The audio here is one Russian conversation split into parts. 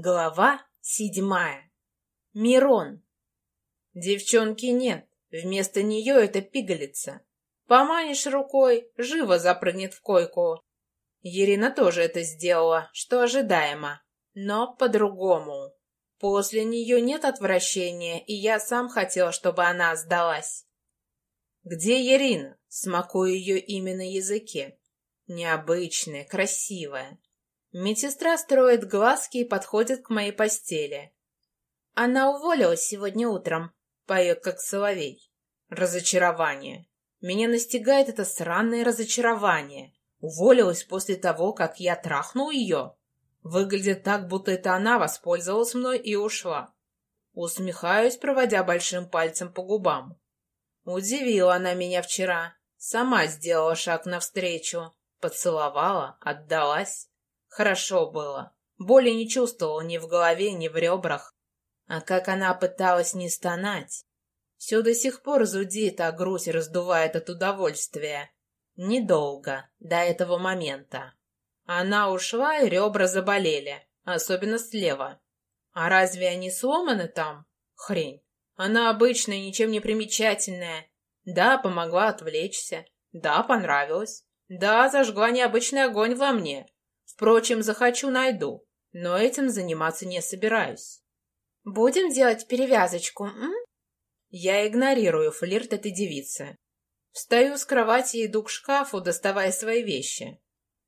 Глава седьмая. Мирон. Девчонки нет, вместо нее это пигалица. Поманишь рукой, живо запрыгнет в койку. Ирина тоже это сделала, что ожидаемо, но по-другому. После нее нет отвращения, и я сам хотел, чтобы она сдалась. Где Ирина? Смакую ее имя на языке. Необычная, красивая. Медсестра строит глазки и подходит к моей постели. Она уволилась сегодня утром, поет как соловей. Разочарование. Меня настигает это сраное разочарование. Уволилась после того, как я трахнул ее. Выглядит так, будто это она воспользовалась мной и ушла. Усмехаюсь, проводя большим пальцем по губам. Удивила она меня вчера. Сама сделала шаг навстречу. Поцеловала, отдалась. Хорошо было. Боли не чувствовал ни в голове, ни в ребрах. А как она пыталась не стонать. Все до сих пор зудит, а грудь раздувает от удовольствия. Недолго, до этого момента. Она ушла, и ребра заболели, особенно слева. А разве они сломаны там? Хрень. Она обычная, ничем не примечательная. Да, помогла отвлечься. Да, понравилось. Да, зажгла необычный огонь во мне. Впрочем, захочу — найду, но этим заниматься не собираюсь. «Будем делать перевязочку, м?» Я игнорирую флирт этой девицы. Встаю с кровати и иду к шкафу, доставая свои вещи.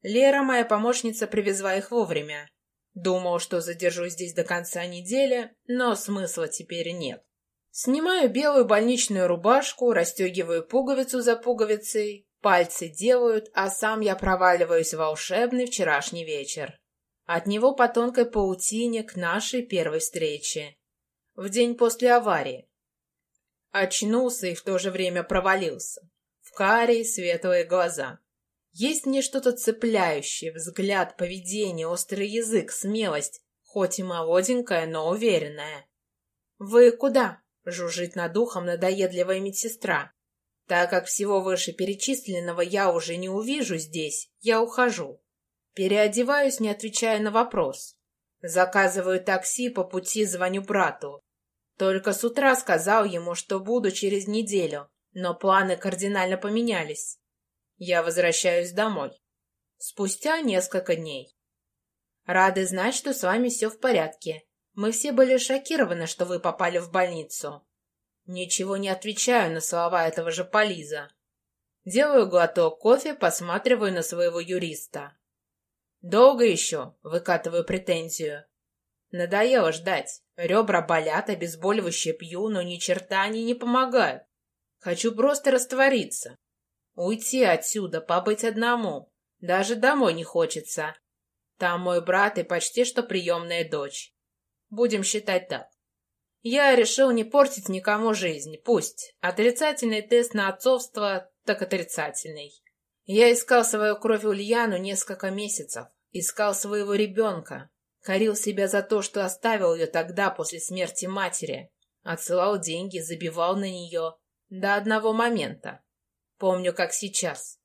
Лера, моя помощница, привезла их вовремя. Думал, что задержусь здесь до конца недели, но смысла теперь нет. Снимаю белую больничную рубашку, расстегиваю пуговицу за пуговицей, Пальцы делают, а сам я проваливаюсь в волшебный вчерашний вечер. От него по тонкой паутине к нашей первой встрече. В день после аварии. Очнулся и в то же время провалился. В карие светлые глаза. Есть мне что-то цепляющее, взгляд, поведение, острый язык, смелость, хоть и молоденькая, но уверенная. «Вы куда?» — жужжит над ухом надоедливая медсестра. Так как всего вышеперечисленного я уже не увижу здесь, я ухожу. Переодеваюсь, не отвечая на вопрос. Заказываю такси, по пути звоню брату. Только с утра сказал ему, что буду через неделю, но планы кардинально поменялись. Я возвращаюсь домой. Спустя несколько дней. Рады знать, что с вами все в порядке. Мы все были шокированы, что вы попали в больницу. Ничего не отвечаю на слова этого же Полиза. Делаю глоток кофе, посматриваю на своего юриста. Долго еще выкатываю претензию. Надоело ждать. Ребра болят, обезболивающее пью, но ни черта они не помогают. Хочу просто раствориться. Уйти отсюда, побыть одному. Даже домой не хочется. Там мой брат и почти что приемная дочь. Будем считать так. Я решил не портить никому жизнь. Пусть. Отрицательный тест на отцовство, так отрицательный. Я искал свою кровь Ульяну несколько месяцев. Искал своего ребенка. Корил себя за то, что оставил ее тогда после смерти матери. Отсылал деньги, забивал на нее. До одного момента. Помню, как сейчас.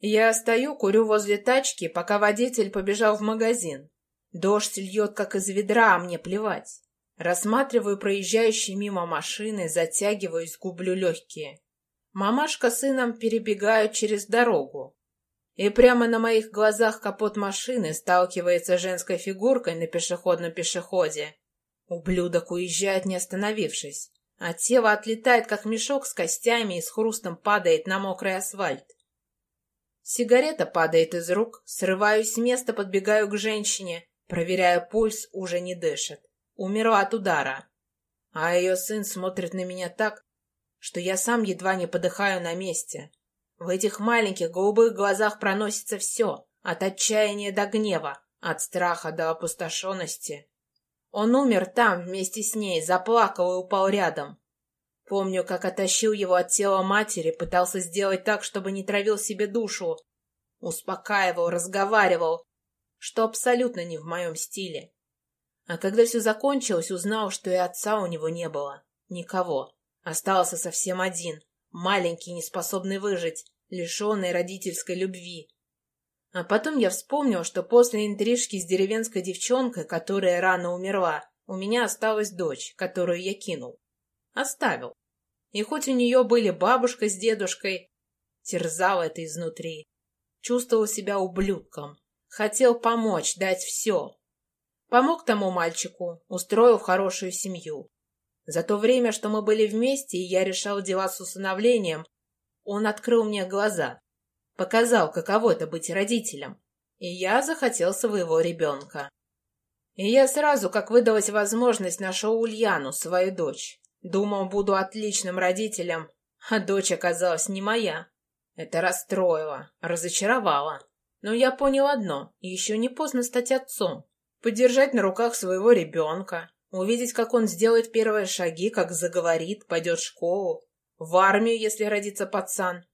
Я стою, курю возле тачки, пока водитель побежал в магазин. Дождь льет, как из ведра, а мне плевать. Рассматриваю проезжающие мимо машины, затягиваюсь, гублю легкие. Мамашка с сыном перебегают через дорогу. И прямо на моих глазах капот машины сталкивается женской фигуркой на пешеходном пешеходе. Ублюдок уезжает, не остановившись, а тело отлетает, как мешок с костями и с хрустом падает на мокрый асфальт. Сигарета падает из рук, срываюсь с места, подбегаю к женщине, проверяю пульс, уже не дышит умерла от удара. А ее сын смотрит на меня так, что я сам едва не подыхаю на месте. В этих маленьких голубых глазах проносится все, от отчаяния до гнева, от страха до опустошенности. Он умер там вместе с ней, заплакал и упал рядом. Помню, как оттащил его от тела матери, пытался сделать так, чтобы не травил себе душу. Успокаивал, разговаривал, что абсолютно не в моем стиле. А когда все закончилось, узнал, что и отца у него не было. Никого. Остался совсем один. Маленький, неспособный выжить, лишенный родительской любви. А потом я вспомнил, что после интрижки с деревенской девчонкой, которая рано умерла, у меня осталась дочь, которую я кинул. Оставил. И хоть у нее были бабушка с дедушкой, терзал это изнутри. Чувствовал себя ублюдком. Хотел помочь, дать все. Помог тому мальчику, устроил хорошую семью. За то время, что мы были вместе, и я решал дела с усыновлением, он открыл мне глаза. Показал, каково это быть родителем. И я захотел своего ребенка. И я сразу, как выдалась возможность, нашел Ульяну, свою дочь. Думал, буду отличным родителем, а дочь оказалась не моя. Это расстроило, разочаровало. Но я понял одно, еще не поздно стать отцом. Подержать на руках своего ребенка, увидеть, как он сделает первые шаги, как заговорит, пойдет в школу, в армию, если родится пацан.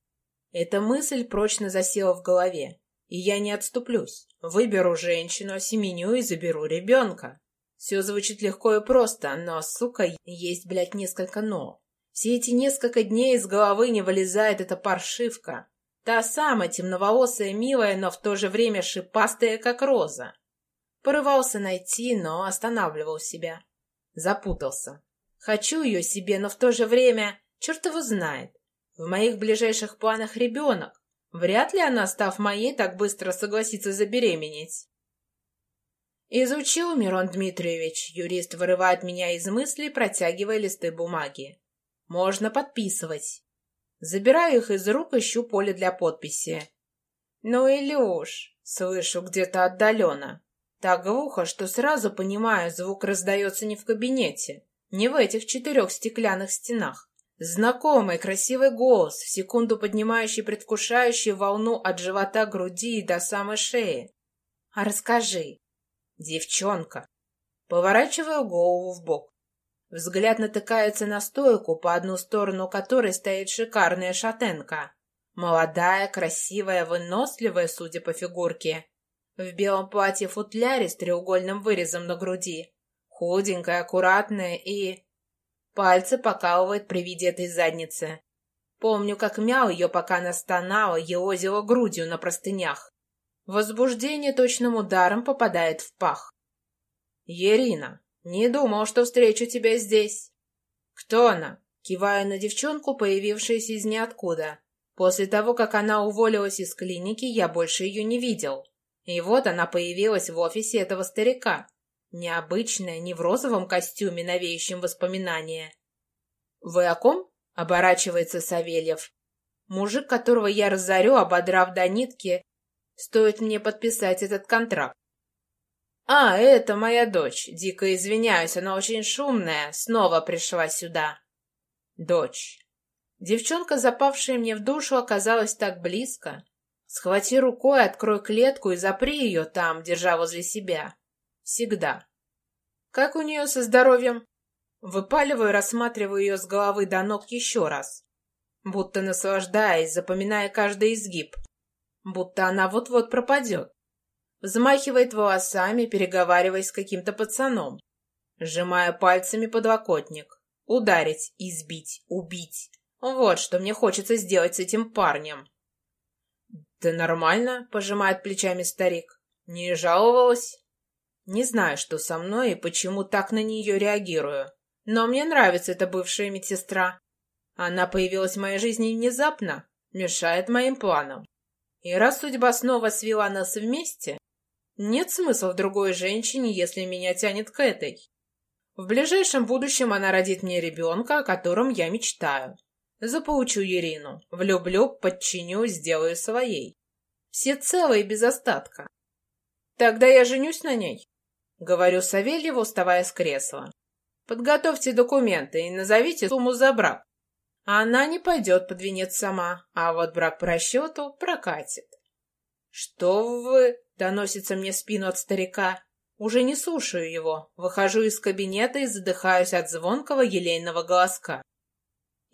Эта мысль прочно засела в голове, и я не отступлюсь. Выберу женщину, осеменю и заберу ребенка. Все звучит легко и просто, но, сука, есть, блядь, несколько «но». Все эти несколько дней из головы не вылезает эта паршивка. Та самая темноволосая, милая, но в то же время шипастая, как роза. Порывался найти, но останавливал себя. Запутался. Хочу ее себе, но в то же время черт его знает. В моих ближайших планах ребенок. Вряд ли она, став моей, так быстро согласится забеременеть. Изучил Мирон Дмитриевич. Юрист вырывает меня из мыслей, протягивая листы бумаги. Можно подписывать. Забираю их из рук, ищу поле для подписи. Ну, Илюш, слышу где-то отдаленно. Так глухо, что сразу понимаю, звук раздается не в кабинете, не в этих четырех стеклянных стенах. Знакомый красивый голос, в секунду поднимающий предвкушающий волну от живота груди до самой шеи. А расскажи. Девчонка. Поворачиваю голову в бок. Взгляд натыкается на стойку, по одну сторону которой стоит шикарная шатенка. Молодая, красивая, выносливая, судя по фигурке. В белом платье-футляре с треугольным вырезом на груди. Худенькая, аккуратная и... Пальцы покалывает при виде этой задницы. Помню, как мял ее, пока она стонала, елозила грудью на простынях. Возбуждение точным ударом попадает в пах. «Ерина, не думал, что встречу тебя здесь». «Кто она?» Кивая на девчонку, появившуюся из ниоткуда. После того, как она уволилась из клиники, я больше ее не видел. И вот она появилась в офисе этого старика. Необычная, не в розовом костюме, навеющем воспоминания. «Вы о ком?» — оборачивается Савельев. «Мужик, которого я разорю, ободрав до нитки, стоит мне подписать этот контракт. «А, это моя дочь. Дико извиняюсь, она очень шумная. Снова пришла сюда». «Дочь». Девчонка, запавшая мне в душу, оказалась так близко. Схвати рукой, открой клетку и запри ее там, держа возле себя. Всегда. Как у нее со здоровьем? Выпаливаю, рассматриваю ее с головы до ног еще раз. Будто наслаждаясь, запоминая каждый изгиб. Будто она вот-вот пропадет. Взмахивает волосами, переговариваясь с каким-то пацаном. Сжимая пальцами подлокотник. Ударить, избить, убить. Вот что мне хочется сделать с этим парнем. «Да нормально», — пожимает плечами старик. «Не жаловалась?» Не знаю, что со мной и почему так на нее реагирую. Но мне нравится эта бывшая медсестра. Она появилась в моей жизни внезапно, мешает моим планам. И раз судьба снова свела нас вместе, нет смысла в другой женщине, если меня тянет к этой. В ближайшем будущем она родит мне ребенка, о котором я мечтаю. Заполучу Ирину, влюблю, подчиню, сделаю своей. Все целые без остатка. Тогда я женюсь на ней. Говорю Савельеву, вставая с кресла. Подготовьте документы и назовите сумму за брак. Она не пойдет под венец сама, а вот брак по расчету прокатит. «Что вы?» — доносится мне в спину от старика. Уже не слушаю его, выхожу из кабинета и задыхаюсь от звонкого елейного голоска.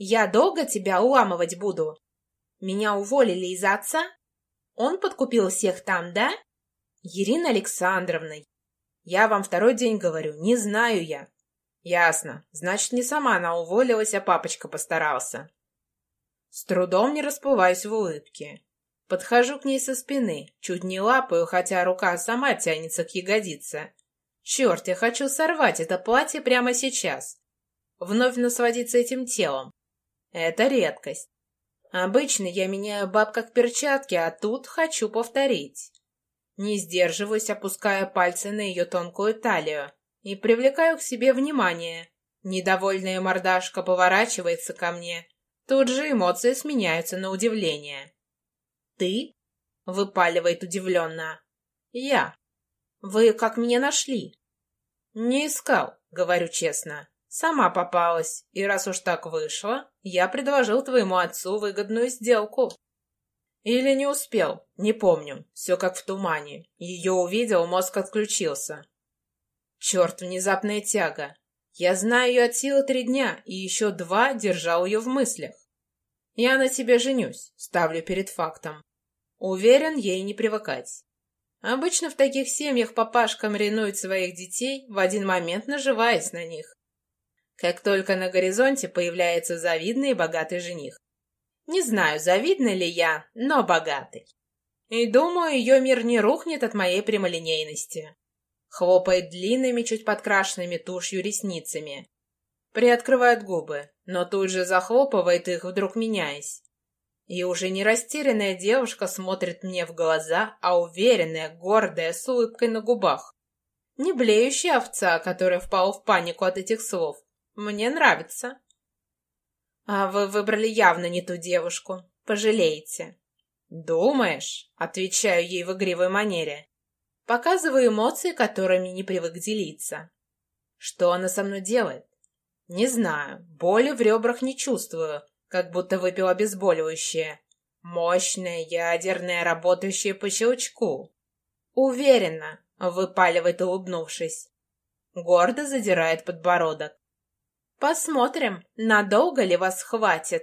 «Я долго тебя уламывать буду? Меня уволили из-за отца? Он подкупил всех там, да?» «Ирина Александровна, я вам второй день говорю, не знаю я. Ясно. Значит, не сама она уволилась, а папочка постарался. С трудом не расплываюсь в улыбке. Подхожу к ней со спины, чуть не лапаю, хотя рука сама тянется к ягодице. Черт, я хочу сорвать это платье прямо сейчас. Вновь насладиться этим телом. Это редкость. Обычно я меняю баб как перчатки, а тут хочу повторить. Не сдерживаюсь, опуская пальцы на ее тонкую талию и привлекаю к себе внимание. Недовольная мордашка поворачивается ко мне. Тут же эмоции сменяются на удивление. «Ты?» — выпаливает удивленно. «Я. Вы как меня нашли?» «Не искал», — говорю честно. «Сама попалась, и раз уж так вышло, я предложил твоему отцу выгодную сделку». Или не успел, не помню, все как в тумане. Ее увидел, мозг отключился. Черт, внезапная тяга. Я знаю ее от силы три дня, и еще два держал ее в мыслях. Я на тебе женюсь, ставлю перед фактом. Уверен, ей не привыкать. Обычно в таких семьях папашка маринует своих детей, в один момент наживаясь на них. Как только на горизонте появляется завидный и богатый жених. Не знаю, завидный ли я, но богатый. И думаю, ее мир не рухнет от моей прямолинейности. Хлопает длинными, чуть подкрашенными тушью ресницами. Приоткрывает губы, но тут же захлопывает их, вдруг меняясь. И уже не растерянная девушка смотрит мне в глаза, а уверенная, гордая, с улыбкой на губах. Не блеющая овца, которая впала в панику от этих слов. Мне нравится. А вы выбрали явно не ту девушку. Пожалеете. Думаешь? Отвечаю ей в игривой манере. Показываю эмоции, которыми не привык делиться. Что она со мной делает? Не знаю. Боли в ребрах не чувствую как будто выпил обезболивающее. Мощное, ядерное, работающее по щелчку. Уверенно, выпаливает, улыбнувшись. Гордо задирает подбородок. Посмотрим, надолго ли вас хватит.